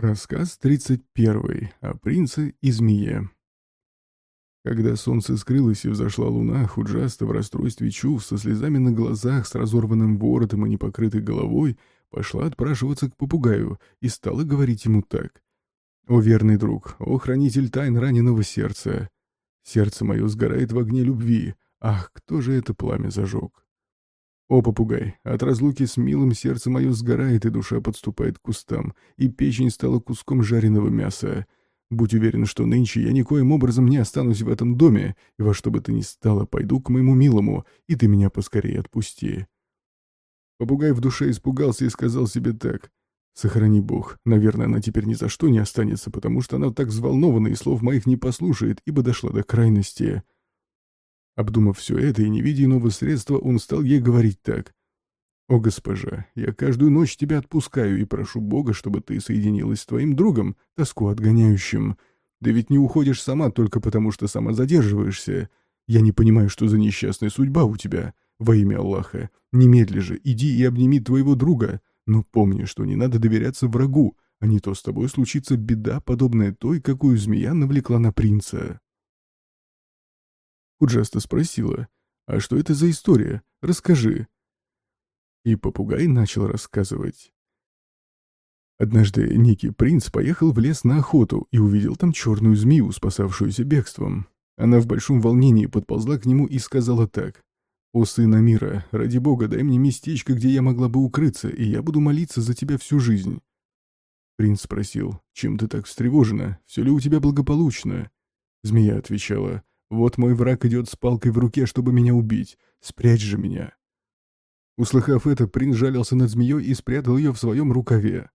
Рассказ 31 о принце и змее. Когда солнце скрылось и взошла луна, Худжаста в расстройстве чувств, со слезами на глазах, с разорванным воротом и непокрытой головой, пошла отпрашиваться к попугаю и стала говорить ему так. «О верный друг, о хранитель тайн раненого сердца! Сердце мое сгорает в огне любви. Ах, кто же это пламя зажег?» «О, попугай, от разлуки с милым сердце мое сгорает, и душа подступает к кустам, и печень стала куском жареного мяса. Будь уверен, что нынче я никоим образом не останусь в этом доме, и во что бы то ни стало, пойду к моему милому, и ты меня поскорее отпусти». Попугай в душе испугался и сказал себе так. «Сохрани Бог, наверное, она теперь ни за что не останется, потому что она так взволнована и слов моих не послушает, ибо дошла до крайности». Обдумав все это и не видя иного средства, он стал ей говорить так. «О, госпожа, я каждую ночь тебя отпускаю и прошу Бога, чтобы ты соединилась с твоим другом, тоску отгоняющим. Да ведь не уходишь сама только потому, что сама задерживаешься. Я не понимаю, что за несчастная судьба у тебя. Во имя Аллаха, немедли же, иди и обними твоего друга. Но помни, что не надо доверяться врагу, а не то с тобой случится беда, подобная той, какую змея навлекла на принца». Худжаста спросила, «А что это за история? Расскажи». И попугай начал рассказывать. Однажды некий принц поехал в лес на охоту и увидел там черную змею, спасавшуюся бегством. Она в большом волнении подползла к нему и сказала так. «О сына мира, ради бога, дай мне местечко, где я могла бы укрыться, и я буду молиться за тебя всю жизнь». Принц спросил, «Чем ты так встревожена? Все ли у тебя благополучно?» Змея отвечала, вот мой враг идет с палкой в руке, чтобы меня убить. Спрячь же меня. Услыхав это, принц жалился над змеей и спрятал ее в своем рукаве.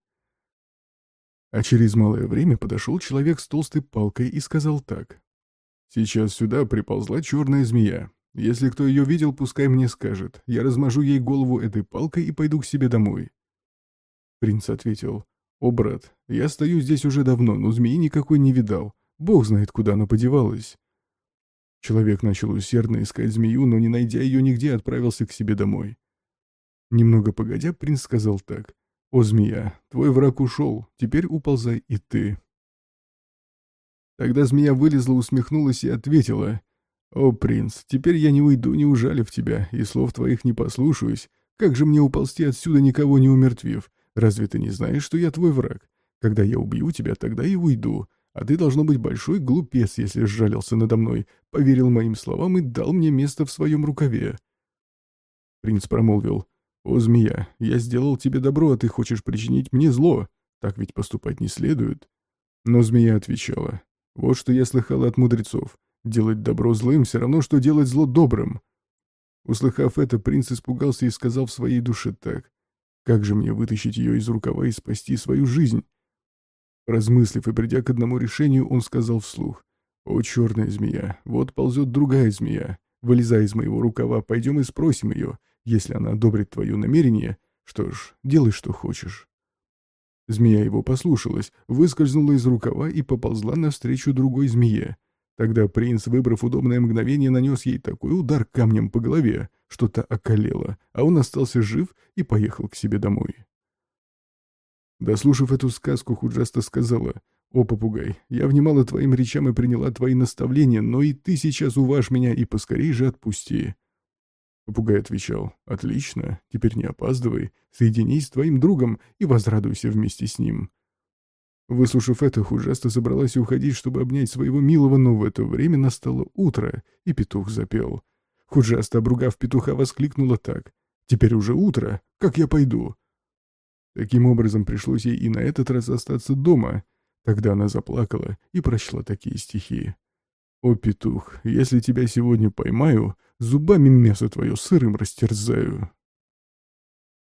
А через малое время подошел человек с толстой палкой и сказал так. «Сейчас сюда приползла черная змея. Если кто ее видел, пускай мне скажет. Я размажу ей голову этой палкой и пойду к себе домой». Принц ответил. «О, брат, я стою здесь уже давно, но змеи никакой не видал. Бог знает, куда она подевалась. Человек начал усердно искать змею, но, не найдя ее нигде, отправился к себе домой. Немного погодя, принц сказал так. «О, змея, твой враг ушел, теперь уползай и ты». Тогда змея вылезла, усмехнулась и ответила. «О, принц, теперь я не уйду, не ужалив тебя, и слов твоих не послушаюсь. Как же мне уползти отсюда, никого не умертвив? Разве ты не знаешь, что я твой враг? Когда я убью тебя, тогда и уйду. А ты, должно быть, большой глупец, если сжалился надо мной, поверил моим словам и дал мне место в своем рукаве. Принц промолвил, «О, змея, я сделал тебе добро, а ты хочешь причинить мне зло. Так ведь поступать не следует». Но змея отвечала, «Вот что я слыхала от мудрецов. Делать добро злым все равно, что делать зло добрым». Услыхав это, принц испугался и сказал в своей душе так, «Как же мне вытащить ее из рукава и спасти свою жизнь?» Размыслив и придя к одному решению, он сказал вслух. «О, черная змея, вот ползет другая змея. Вылезай из моего рукава, пойдем и спросим ее. Если она одобрит твое намерение, что ж, делай, что хочешь». Змея его послушалась, выскользнула из рукава и поползла навстречу другой змее. Тогда принц, выбрав удобное мгновение, нанес ей такой удар камнем по голове, что та околела, а он остался жив и поехал к себе домой. Дослушав эту сказку, Худжаста сказала, «О, попугай, я внимала твоим речам и приняла твои наставления, но и ты сейчас уважь меня и поскорей же отпусти». Попугай отвечал, «Отлично, теперь не опаздывай, соединись с твоим другом и возрадуйся вместе с ним». Выслушав это, Худжаста собралась уходить, чтобы обнять своего милого, но в это время настало утро, и петух запел. Худжаста, обругав петуха, воскликнула так. «Теперь уже утро, как я пойду?» Таким образом, пришлось ей и на этот раз остаться дома. Тогда она заплакала и прочла такие стихи. «О, петух, если тебя сегодня поймаю, зубами мясо твое сырым растерзаю».